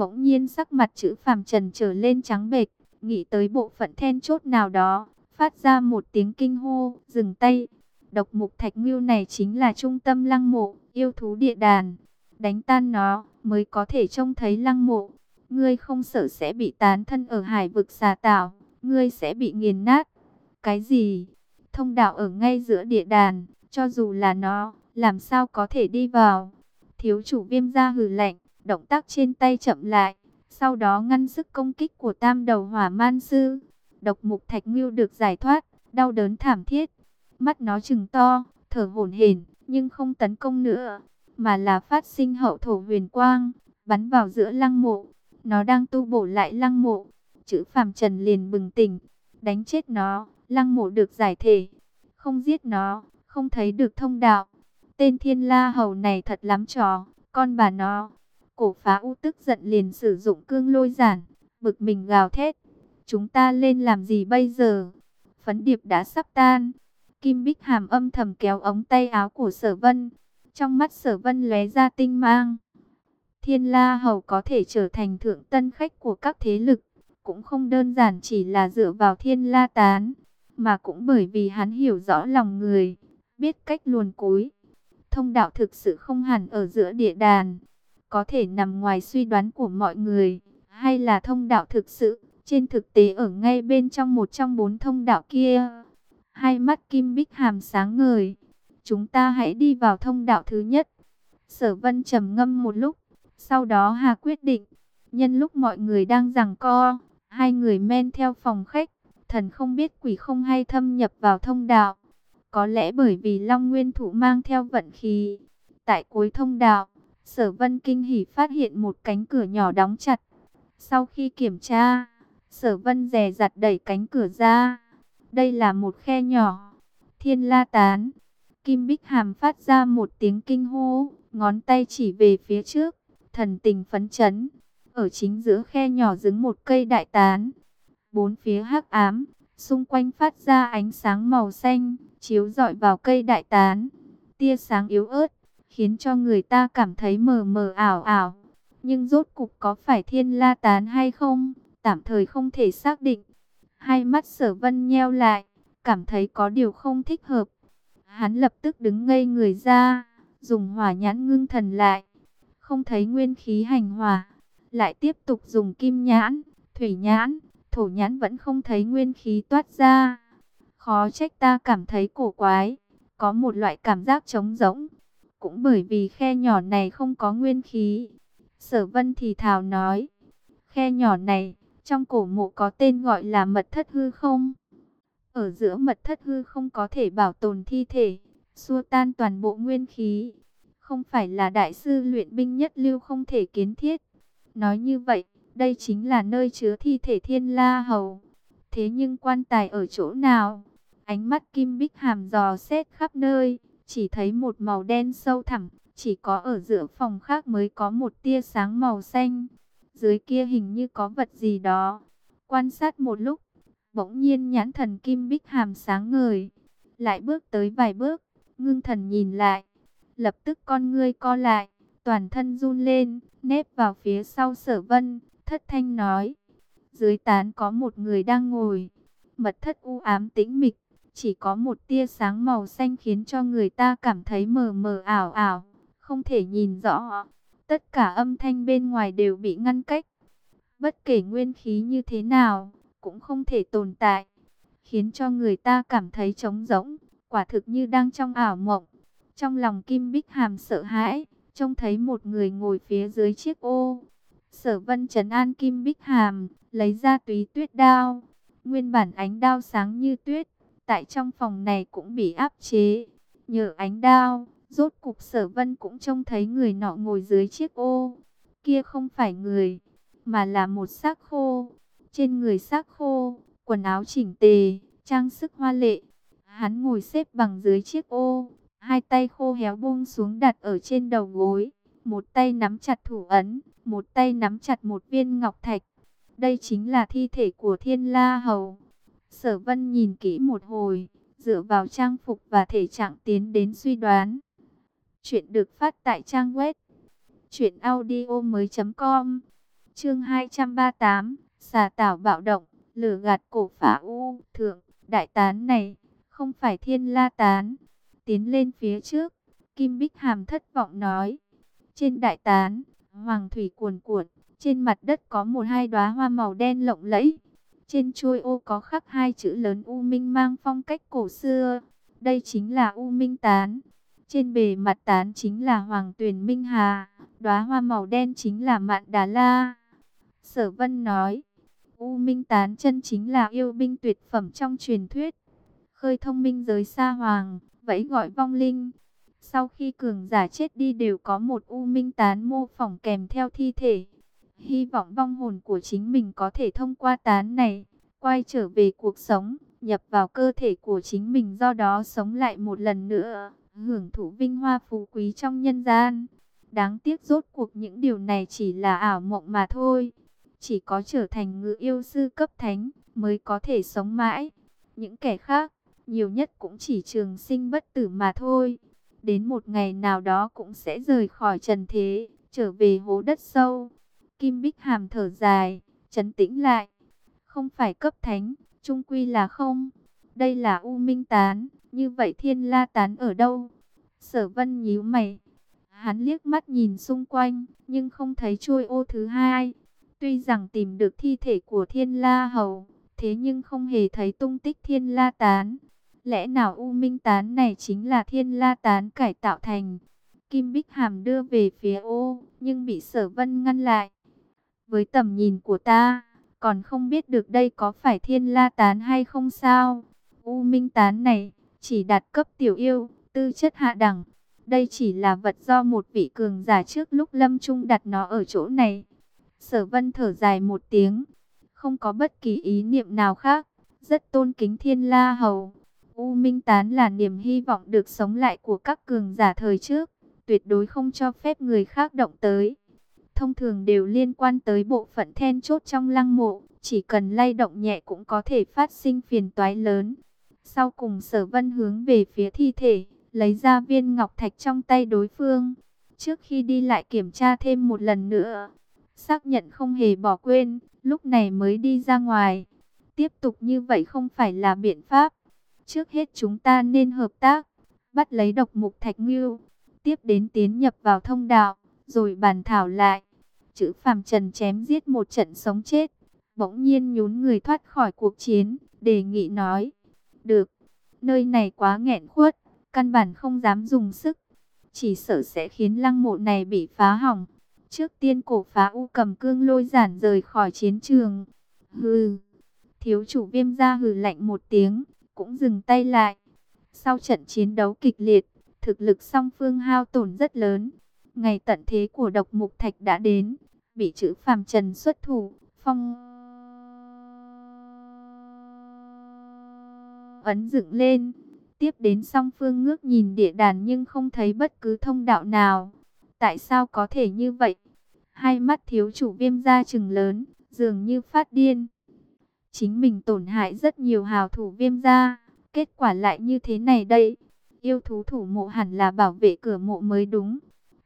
Bỗng nhiên sắc mặt chữ phàm trần trở lên trắng bệch, nghĩ tới bộ phận then chốt nào đó, phát ra một tiếng kinh hô, dừng tay. Độc mục thạch ngưu này chính là trung tâm lăng mộ, yêu thú địa đàn. Đánh tan nó, mới có thể trông thấy lăng mộ. Ngươi không sợ sẽ bị tán thân ở hải vực xà tạo, ngươi sẽ bị nghiền nát. Cái gì? Thông đạo ở ngay giữa địa đàn, cho dù là nó, làm sao có thể đi vào? Thiếu chủ viêm ra hừ lạnh, động tác trên tay chậm lại, sau đó ngăn sức công kích của tam đầu hỏa man sư. Độc mục thạch ngưu được giải thoát, đau đớn thảm thiết. Mắt nó trừng to, thở hổn hển, nhưng không tấn công nữa, mà là phát sinh hậu thổ huyền quang, bắn vào giữa lăng mộ. Nó đang tu bổ lại lăng mộ. Chữ phàm trần liền bừng tỉnh, đánh chết nó, lăng mộ được giải thể. Không giết nó, không thấy được thông đạo. Tên thiên la hầu này thật lắm trò, con bà nó. Cổ phá u tức giận liền sử dụng cương lôi giản, bực mình gào thét. Chúng ta lên làm gì bây giờ? Phấn điệp đã sắp tan. Kim Bích Hàm âm thầm kéo ống tay áo của Sở Vân. Trong mắt Sở Vân lóe ra tinh mang. Thiên La Hầu có thể trở thành thượng tân khách của các thế lực, cũng không đơn giản chỉ là dựa vào Thiên La Tán, mà cũng bởi vì hắn hiểu rõ lòng người, biết cách luồn cúi. Thông đạo thực sự không hẳn ở giữa địa đàn, có thể nằm ngoài suy đoán của mọi người, hay là thông đạo thực sự, trên thực tế ở ngay bên trong một trong bốn thông đạo kia. Hai mắt Kim Bích Hàm sáng ngời. Chúng ta hãy đi vào thông đạo thứ nhất. Sở Vân trầm ngâm một lúc, sau đó Hà quyết định, nhân lúc mọi người đang giằng co, hai người men theo phòng khách, thần không biết quỷ không hay thâm nhập vào thông đạo. Có lẽ bởi vì Long Nguyên Thủ mang theo vận khí. Tại cuối thông đạo, Sở Vân kinh hỉ phát hiện một cánh cửa nhỏ đóng chặt. Sau khi kiểm tra, Sở Vân dè dặt đẩy cánh cửa ra. Đây là một khe nhỏ. Thiên La Tán. Kim Bích Hàm phát ra một tiếng kinh hô, ngón tay chỉ về phía trước, thần tình phấn chấn. Ở chính giữa khe nhỏ đứng một cây đại tán. Bốn phía hắc ám, xung quanh phát ra ánh sáng màu xanh, chiếu rọi vào cây đại tán. Tia sáng yếu ớt, khiến cho người ta cảm thấy mờ mờ ảo ảo. Nhưng rốt cục có phải thiên la tán hay không, tạm thời không thể xác định. Hai mắt sở vân nheo lại, cảm thấy có điều không thích hợp. Hắn lập tức đứng ngây người ra, dùng hỏa nhãn ngưng thần lại. Không thấy nguyên khí hành hỏa, lại tiếp tục dùng kim nhãn, thủy nhãn, thổ nhãn vẫn không thấy nguyên khí toát ra. Khó trách ta cảm thấy cổ quái, có một loại cảm giác trống rỗng. Cũng bởi vì khe nhỏ này không có nguyên khí. Sở vân thì thào nói, khe nhỏ này, trong cổ mộ có tên gọi là mật thất hư không? Ở giữa mật thất hư không có thể bảo tồn thi thể, xua tan toàn bộ nguyên khí. Không phải là đại sư luyện binh nhất lưu không thể kiến thiết. Nói như vậy, đây chính là nơi chứa thi thể thiên la hầu. Thế nhưng quan tài ở chỗ nào? Ánh mắt Kim Bích Hàm dò xét khắp nơi, chỉ thấy một màu đen sâu thẳm, chỉ có ở giữa phòng khác mới có một tia sáng màu xanh. Dưới kia hình như có vật gì đó. Quan sát một lúc, bỗng nhiên nhãn thần Kim Bích Hàm sáng ngời. Lại bước tới vài bước, ngưng thần nhìn lại. Lập tức con ngươi co lại, toàn thân run lên, nép vào phía sau sở vân, thất thanh nói. Dưới tán có một người đang ngồi, mật thất u ám tĩnh mịch, chỉ có một tia sáng màu xanh khiến cho người ta cảm thấy mờ mờ ảo ảo, không thể nhìn rõ. Tất cả âm thanh bên ngoài đều bị ngăn cách. Bất kể nguyên khí như thế nào, cũng không thể tồn tại, khiến cho người ta cảm thấy trống rỗng, quả thực như đang trong ảo mộng. Trong lòng Kim Bích Hàm sợ hãi, trông thấy một người ngồi phía dưới chiếc ô. Sở Vân trấn an Kim Bích Hàm, lấy ra túy tuyết đao. Nguyên bản ánh đao sáng như tuyết, tại trong phòng này cũng bị áp chế. Nhờ ánh đao, rốt cục Sở Vân cũng trông thấy người nọ ngồi dưới chiếc ô. Kia không phải người, mà là một xác khô. Trên người xác khô, quần áo chỉnh tề, trang sức hoa lệ. Hắn ngồi xếp bằng dưới chiếc ô, hai tay khô héo buông xuống đặt ở trên đầu gối, một tay nắm chặt thủ ấn, một tay nắm chặt một viên ngọc thạch. Đây chính là thi thể của Thiên La Hầu. Sở Vân nhìn kỹ một hồi, dựa vào trang phục và thể trạng tiến đến suy đoán. Chuyện được phát tại trang web truyệnaudiomoi.com. Chương 238, xà tảo bạo động, lửa gạt cổ phả u, thượng, đại tán này không phải Thiên La tán. Tiến lên phía trước, Kim Bích Hàm thất vọng nói: "Trên đại tán, hoàng thủy cuồn cuộn, trên mặt đất có một hai đóa hoa màu đen lộng lẫy. Trên chuôi ô có khắc hai chữ lớn U Minh mang phong cách cổ xưa. Đây chính là U Minh tán. Trên bề mặt tán chính là Hoàng Tuyền Minh Hà. Đóa hoa màu đen chính là Mạn Đà La. Sở Vân nói, U Minh tán chân chính là yêu binh tuyệt phẩm trong truyền thuyết. Khơi thông minh giới xa hoàng, vẫy gọi vong linh. Sau khi cường giả chết đi đều có một U Minh tán mô phỏng kèm theo thi thể. Hy vọng vong hồn của chính mình có thể thông qua tán này, quay trở về cuộc sống, nhập vào cơ thể của chính mình do đó sống lại một lần nữa, hưởng thụ vinh hoa phú quý trong nhân gian. Đáng tiếc rốt cuộc những điều này chỉ là ảo mộng mà thôi. Chỉ có trở thành ngự yêu sư cấp thánh mới có thể sống mãi. Những kẻ khác, nhiều nhất cũng chỉ trường sinh bất tử mà thôi. Đến một ngày nào đó cũng sẽ rời khỏi trần thế, trở về hố đất sâu. Kim Bích Hàm thở dài, chấn tĩnh lại. Không phải cấp thánh, trung quy là không. Đây là U Minh Tán, như vậy Thiên La Tán ở đâu? Sở Vân nhíu mày. Hắn liếc mắt nhìn xung quanh, nhưng không thấy trôi ô thứ hai. Tuy rằng tìm được thi thể của Thiên La Hầu, thế nhưng không hề thấy tung tích Thiên La Tán. Lẽ nào U Minh Tán này chính là Thiên La Tán cải tạo thành? Kim Bích Hàm đưa về phía ô, nhưng bị Sở Vân ngăn lại. Với tầm nhìn của ta, còn không biết được đây có phải thiên la tán hay không sao. U minh tán này, chỉ đạt cấp tiểu yêu, tư chất hạ đẳng. Đây chỉ là vật do một vị cường giả trước lúc lâm trung đặt nó ở chỗ này. Sở vân thở dài một tiếng, không có bất kỳ ý niệm nào khác, rất tôn kính thiên la hầu. U minh tán là niềm hy vọng được sống lại của các cường giả thời trước, tuyệt đối không cho phép người khác động tới thông thường đều liên quan tới bộ phận then chốt trong lăng mộ, chỉ cần lay động nhẹ cũng có thể phát sinh phiền toái lớn. Sau cùng sở vân hướng về phía thi thể, lấy ra viên ngọc thạch trong tay đối phương. Trước khi đi lại kiểm tra thêm một lần nữa, xác nhận không hề bỏ quên, lúc này mới đi ra ngoài. Tiếp tục như vậy không phải là biện pháp. Trước hết chúng ta nên hợp tác, bắt lấy độc mục thạch ngưu, tiếp đến tiến nhập vào thông đạo, rồi bàn thảo lại chữ phàm trần chém giết một trận sống chết. Bỗng nhiên nhún người thoát khỏi cuộc chiến, đề nghị nói. Được, nơi này quá nghẹn khuất, căn bản không dám dùng sức. Chỉ sợ sẽ khiến lăng mộ này bị phá hỏng. Trước tiên cổ phá u cầm cương lôi giản rời khỏi chiến trường. Hừ, thiếu chủ viêm ra hừ lạnh một tiếng, cũng dừng tay lại. Sau trận chiến đấu kịch liệt, thực lực song phương hao tổn rất lớn. Ngày tận thế của độc mục thạch đã đến, bị chữ phàm trần xuất thủ, phong... ấn dựng lên. Tiếp đến song phương ngước nhìn địa đàn nhưng không thấy bất cứ thông đạo nào. Tại sao có thể như vậy? Hai mắt thiếu chủ viêm ra trừng lớn, dường như phát điên. Chính mình tổn hại rất nhiều hào thủ viêm ra, kết quả lại như thế này đây. Yêu thú thủ mộ hẳn là bảo vệ cửa mộ mới đúng.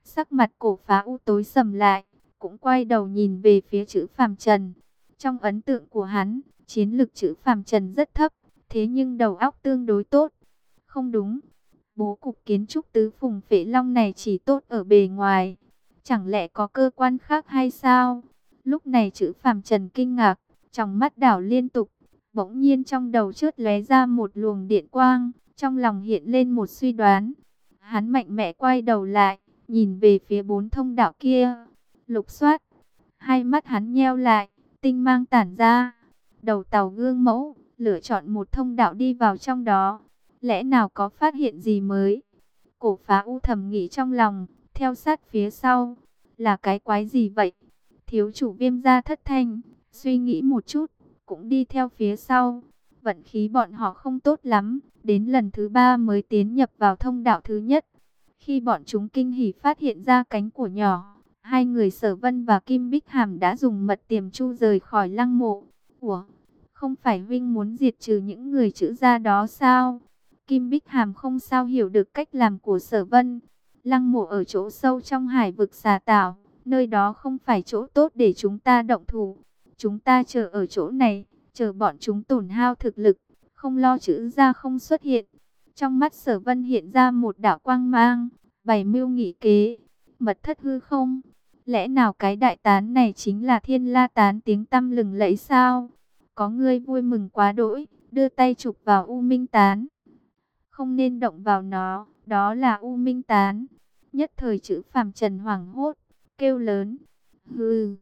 Sắc mặt cổ phá u tối sầm lại, cũng quay đầu nhìn về phía chữ phàm trần. Trong ấn tượng của hắn, chiến lực chữ phàm trần rất thấp, thế nhưng đầu óc tương đối tốt. Không đúng, bố cục kiến trúc tứ phùng phệ long này chỉ tốt ở bề ngoài. Chẳng lẽ có cơ quan khác hay sao? Lúc này chữ phàm trần kinh ngạc, trong mắt đảo liên tục, bỗng nhiên trong đầu chớt lóe ra một luồng điện quang, trong lòng hiện lên một suy đoán. Hắn mạnh mẽ quay đầu lại, nhìn về phía bốn thông đạo kia. Lục soát, hai mắt hắn nheo lại, tinh mang tản ra. Đầu tàu gương mẫu, lựa chọn một thông đạo đi vào trong đó. Lẽ nào có phát hiện gì mới? Cổ phá u thầm nghĩ trong lòng, theo sát phía sau. Là cái quái gì vậy? Thiếu chủ viêm ra thất thanh, suy nghĩ một chút, cũng đi theo phía sau. Vận khí bọn họ không tốt lắm, đến lần thứ ba mới tiến nhập vào thông đạo thứ nhất. Khi bọn chúng kinh hỉ phát hiện ra cánh của nhỏ, hai người sở vân và Kim Bích Hàm đã dùng mật tiềm chu rời khỏi lăng mộ. Ủa, không phải Vinh muốn diệt trừ những người chữ gia đó sao? Kim Bích Hàm không sao hiểu được cách làm của sở vân. Lăng mộ ở chỗ sâu trong hải vực xà tạo, nơi đó không phải chỗ tốt để chúng ta động thủ. Chúng ta chờ ở chỗ này, chờ bọn chúng tổn hao thực lực, không lo chữ gia không xuất hiện. Trong mắt sở vân hiện ra một đạo quang mang, bày mưu nghị kế, mật thất hư không? Lẽ nào cái đại tán này chính là thiên la tán tiếng tâm lừng lẫy sao? Có người vui mừng quá đỗi, đưa tay chụp vào u minh tán. Không nên động vào nó, đó là u minh tán. Nhất thời chữ phàm trần hoảng hốt, kêu lớn. Hừ,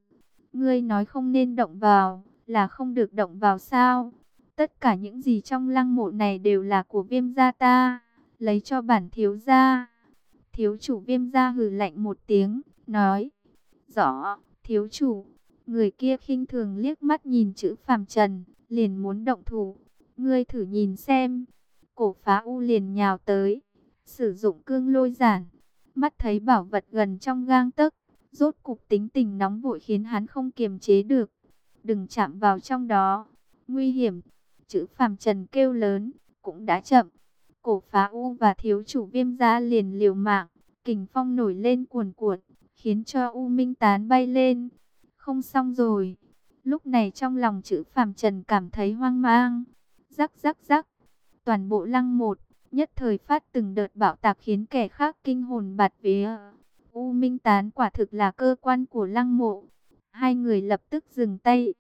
ngươi nói không nên động vào, là không được động vào sao? Tất cả những gì trong lăng mộ này đều là của viêm gia ta, lấy cho bản thiếu gia. Thiếu chủ viêm gia hừ lạnh một tiếng, nói. Rõ, thiếu chủ. Người kia khinh thường liếc mắt nhìn chữ phàm trần, liền muốn động thủ. Ngươi thử nhìn xem. Cổ phá u liền nhào tới, sử dụng cương lôi giản. Mắt thấy bảo vật gần trong gang tấc, rốt cục tính tình nóng vội khiến hắn không kiềm chế được. Đừng chạm vào trong đó, nguy hiểm. Chữ phàm trần kêu lớn, cũng đã chậm. Cổ phá u và thiếu chủ viêm gia liền liều mạng, kình phong nổi lên cuồn cuộn, khiến cho u minh tán bay lên. Không xong rồi. Lúc này trong lòng chữ phàm trần cảm thấy hoang mang. Rắc rắc rắc. Toàn bộ lăng một, nhất thời phát từng đợt bạo tạc khiến kẻ khác kinh hồn bạt vía. U minh tán quả thực là cơ quan của lăng mộ. Hai người lập tức dừng tay.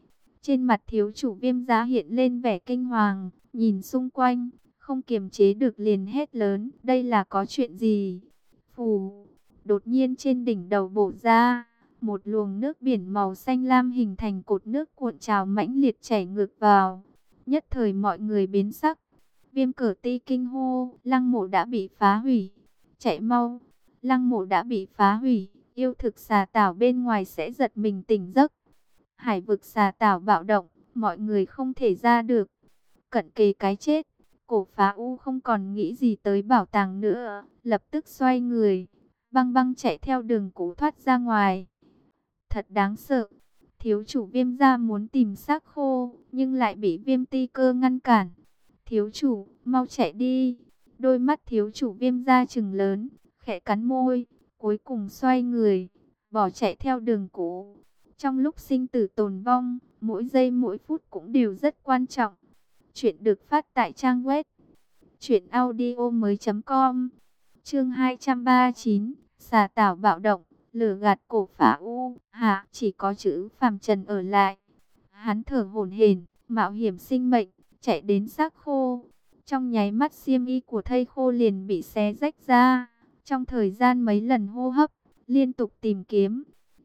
Trên mặt thiếu chủ viêm giá hiện lên vẻ kinh hoàng, nhìn xung quanh, không kiềm chế được liền hét lớn, đây là có chuyện gì? Phù, đột nhiên trên đỉnh đầu bổ ra, một luồng nước biển màu xanh lam hình thành cột nước cuộn trào mãnh liệt chảy ngược vào. Nhất thời mọi người biến sắc, viêm cờ ti kinh hô, lăng mộ đã bị phá hủy, chạy mau, lăng mộ đã bị phá hủy, yêu thực xà tảo bên ngoài sẽ giật mình tỉnh giấc. Hải vực xà tảo bạo động, mọi người không thể ra được. Cận kề cái chết, cổ phá u không còn nghĩ gì tới bảo tàng nữa, lập tức xoay người, băng băng chạy theo đường cũ thoát ra ngoài. Thật đáng sợ, thiếu chủ viêm gia muốn tìm xác khô, nhưng lại bị viêm ti cơ ngăn cản. Thiếu chủ, mau chạy đi. Đôi mắt thiếu chủ viêm gia trừng lớn, khẽ cắn môi, cuối cùng xoay người, bỏ chạy theo đường cũ. Trong lúc sinh tử tồn vong, mỗi giây mỗi phút cũng đều rất quan trọng. Chuyện được phát tại trang web truyệnaudiomoi.com. Chương 239, xà tảo bạo động, lửa gạt cổ phả u, hạ, chỉ có chữ phàm trần ở lại. Hắn thở hổn hển, mạo hiểm sinh mệnh, chạy đến xác khô. Trong nháy mắt xiêm y của thây khô liền bị xé rách ra. Trong thời gian mấy lần hô hấp, liên tục tìm kiếm,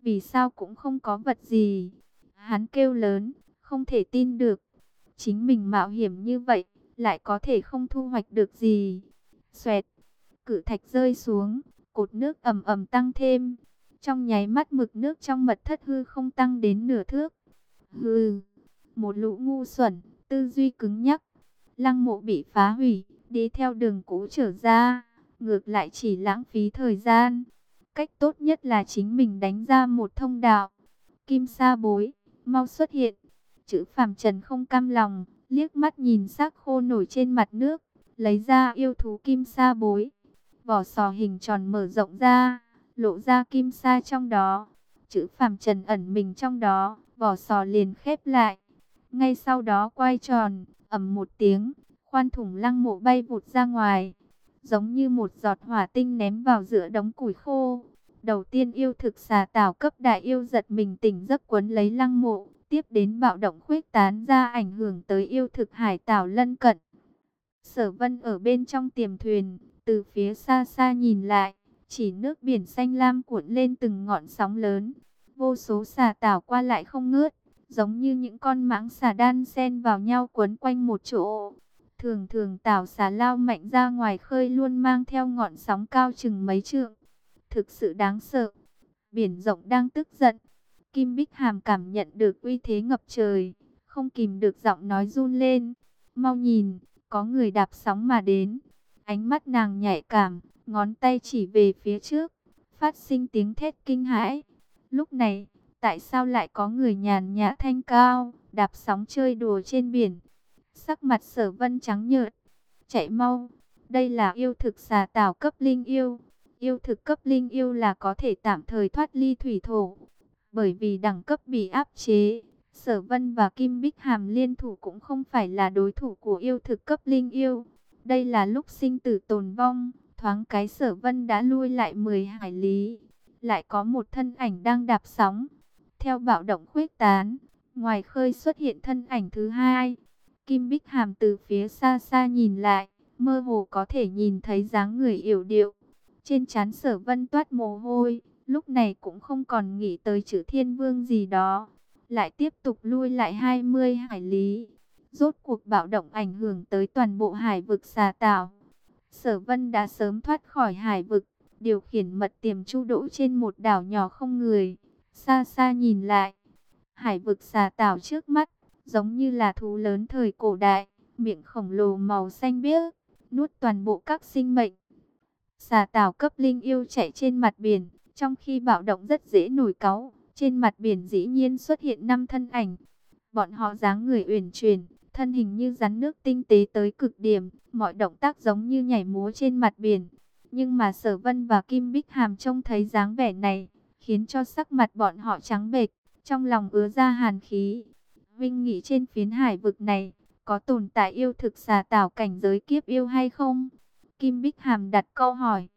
vì sao cũng không có vật gì. Hắn kêu lớn, không thể tin được. Chính mình mạo hiểm như vậy, lại có thể không thu hoạch được gì. Xoẹt, cử thạch rơi xuống, cột nước ầm ầm tăng thêm. Trong nháy mắt mực nước trong mật thất hư không tăng đến nửa thước. Hừ, một lũ ngu xuẩn, tư duy cứng nhắc. Lăng mộ bị phá hủy, đi theo đường cũ trở ra, ngược lại chỉ lãng phí thời gian. Cách tốt nhất là chính mình đánh ra một thông đạo. Kim sa bối, mau xuất hiện. Chữ phàm trần không cam lòng, liếc mắt nhìn xác khô nổi trên mặt nước, lấy ra yêu thú kim sa bối. Vỏ sò hình tròn mở rộng ra, lộ ra kim sa trong đó. Chữ phàm trần ẩn mình trong đó, vỏ sò liền khép lại. Ngay sau đó quay tròn, ầm một tiếng, khoan thủng lăng mộ bay vụt ra ngoài. Giống như một giọt hỏa tinh ném vào giữa đống củi khô. Đầu tiên yêu thực xà tảo cấp đại yêu giật mình tỉnh giấc quấn lấy lăng mộ. Tiếp đến bạo động khuếch tán ra ảnh hưởng tới yêu thực hải tảo lân cận. Sở vân ở bên trong tiềm thuyền, từ phía xa xa nhìn lại, chỉ nước biển xanh lam cuộn lên từng ngọn sóng lớn. Vô số xà tảo qua lại không ngớt, giống như những con mãng xà đan xen vào nhau quấn quanh một chỗ. Thường thường tảo xà lao mạnh ra ngoài khơi luôn mang theo ngọn sóng cao chừng mấy trượng. Thực sự đáng sợ. Biển rộng đang tức giận. Kim Bích Hàm cảm nhận được uy thế ngập trời. Không kìm được giọng nói run lên. Mau nhìn, có người đạp sóng mà đến. Ánh mắt nàng nhạy cảm, ngón tay chỉ về phía trước. Phát sinh tiếng thét kinh hãi. Lúc này, tại sao lại có người nhàn nhã thanh cao, đạp sóng chơi đùa trên biển? Sắc mặt sở vân trắng nhợt. Chạy mau. Đây là yêu thực xà tảo cấp linh yêu. Yêu thực cấp linh yêu là có thể tạm thời thoát ly thủy thổ. Bởi vì đẳng cấp bị áp chế. Sở Vân và Kim Bích Hàm liên thủ cũng không phải là đối thủ của yêu thực cấp linh yêu. Đây là lúc sinh tử tồn vong. Thoáng cái Sở Vân đã lui lại 10 hải lý. Lại có một thân ảnh đang đạp sóng. Theo bạo động khuếch tán, ngoài khơi xuất hiện thân ảnh thứ hai. Kim Bích Hàm từ phía xa xa nhìn lại, mơ hồ có thể nhìn thấy dáng người yểu điệu. Trên trán sở vân toát mồ hôi, lúc này cũng không còn nghĩ tới chữ thiên vương gì đó. Lại tiếp tục lui lại 20 hải lý. Rốt cuộc bạo động ảnh hưởng tới toàn bộ hải vực xà tảo. Sở vân đã sớm thoát khỏi hải vực, điều khiển mật tiềm chu đỗ trên một đảo nhỏ không người. Xa xa nhìn lại, hải vực xà tảo trước mắt, giống như là thú lớn thời cổ đại, miệng khổng lồ màu xanh biếc, nuốt toàn bộ các sinh mệnh. Xà tảo cấp linh yêu chạy trên mặt biển, trong khi bạo động rất dễ nổi cáu, trên mặt biển dĩ nhiên xuất hiện năm thân ảnh. Bọn họ dáng người uyển chuyển, thân hình như rắn nước tinh tế tới cực điểm, mọi động tác giống như nhảy múa trên mặt biển. Nhưng mà Sở Vân và Kim Bích Hàm trông thấy dáng vẻ này, khiến cho sắc mặt bọn họ trắng bệch, trong lòng ứa ra hàn khí. Vinh nghĩ trên phiến hải vực này, có tồn tại yêu thực xà tảo cảnh giới kiếp yêu hay không? Kim Bích Hàm đặt câu hỏi,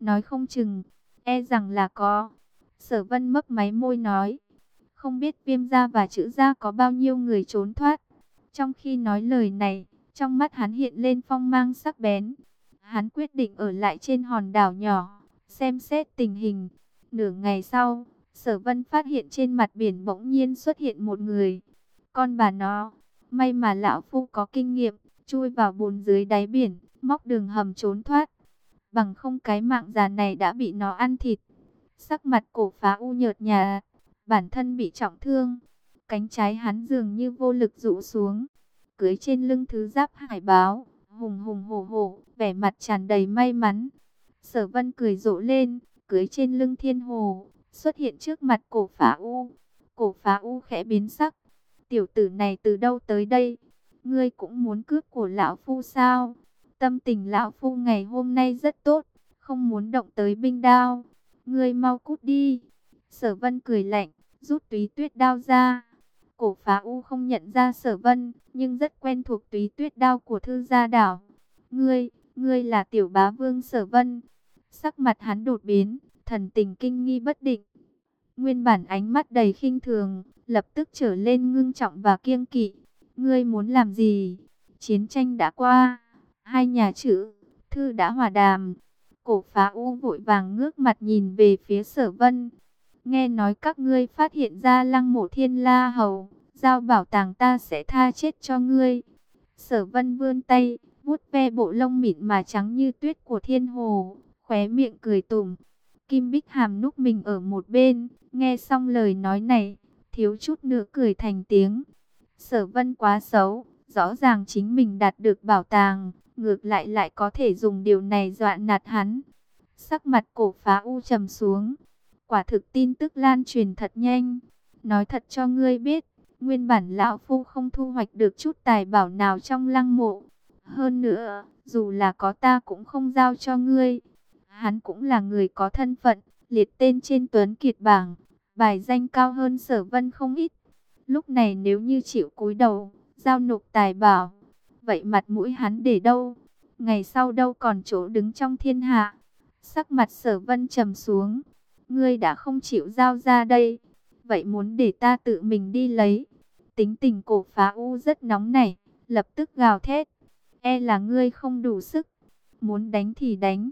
nói không chừng, e rằng là có. Sở Vân mấp máy môi nói, không biết viêm gia và chữ gia có bao nhiêu người trốn thoát. Trong khi nói lời này, trong mắt hắn hiện lên phong mang sắc bén. Hắn quyết định ở lại trên hòn đảo nhỏ, xem xét tình hình. Nửa ngày sau, Sở Vân phát hiện trên mặt biển bỗng nhiên xuất hiện một người. Con bà nó, may mà lão phu có kinh nghiệm, chui vào bùn dưới đáy biển, móc đường hầm trốn thoát. Bằng không cái mạng già này đã bị nó ăn thịt. Sắc mặt cổ phá u nhợt nhà, bản thân bị trọng thương. Cánh trái hắn dường như vô lực rụ xuống. Cưới trên lưng thứ giáp hải báo, hùng hùng hổ hổ, vẻ mặt tràn đầy may mắn. Sở vân cười rộ lên, cưới trên lưng thiên hồ, xuất hiện trước mặt cổ phá u. Cổ phá u khẽ biến sắc. Tiểu tử này từ đâu tới đây? Ngươi cũng muốn cướp của lão phu sao? Tâm tình lão phu ngày hôm nay rất tốt, không muốn động tới binh đao. Ngươi mau cút đi. Sở vân cười lạnh, rút túy tuyết đao ra. Cổ phá u không nhận ra sở vân, nhưng rất quen thuộc túy tuyết đao của thư gia đảo. Ngươi, ngươi là tiểu bá vương sở vân. Sắc mặt hắn đột biến, thần tình kinh nghi bất định. Nguyên bản ánh mắt đầy khinh thường, lập tức trở lên ngưng trọng và kiêng kỵ. Ngươi muốn làm gì? Chiến tranh đã qua, hai nhà chữ, thư đã hòa đàm. Cổ phá u vội vàng ngước mặt nhìn về phía sở vân. Nghe nói các ngươi phát hiện ra lăng mộ thiên la hầu, giao bảo tàng ta sẽ tha chết cho ngươi. Sở vân vươn tay, vuốt ve bộ lông mịn mà trắng như tuyết của thiên hồ, khóe miệng cười tủm. Kim Bích Hàm núp mình ở một bên, nghe xong lời nói này, thiếu chút nữa cười thành tiếng. Sở vân quá xấu, Rõ ràng chính mình đạt được bảo tàng, ngược lại lại có thể dùng điều này dọa nạt hắn. Sắc mặt cổ phá u trầm xuống. Quả thực tin tức lan truyền thật nhanh. Nói thật cho ngươi biết, nguyên bản lão phu không thu hoạch được chút tài bảo nào trong lăng mộ. Hơn nữa, dù là có ta cũng không giao cho ngươi. Hắn cũng là người có thân phận, liệt tên trên tuấn kiệt bảng, bài danh cao hơn sở vân không ít. Lúc này nếu như chịu cúi đầu, giao nộp tài bảo, vậy mặt mũi hắn để đâu? Ngày sau đâu còn chỗ đứng trong thiên hạ? Sắc mặt sở vân trầm xuống, ngươi đã không chịu giao ra đây, vậy muốn để ta tự mình đi lấy. Tính tình cổ phá u rất nóng nảy, lập tức gào thét, e là ngươi không đủ sức, muốn đánh thì đánh.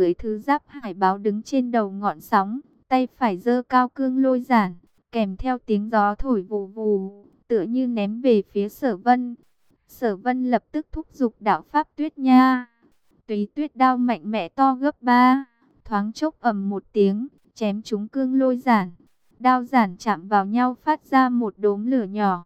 Cưới thứ giáp hải báo đứng trên đầu ngọn sóng, tay phải giơ cao cương lôi giản, kèm theo tiếng gió thổi vù vù, tựa như ném về phía sở vân. Sở vân lập tức thúc giục đạo pháp tuyết nha. Túy tuyết đao mạnh mẽ to gấp ba, thoáng chốc ầm một tiếng, chém trúng cương lôi giản. Đao giản chạm vào nhau phát ra một đốm lửa nhỏ.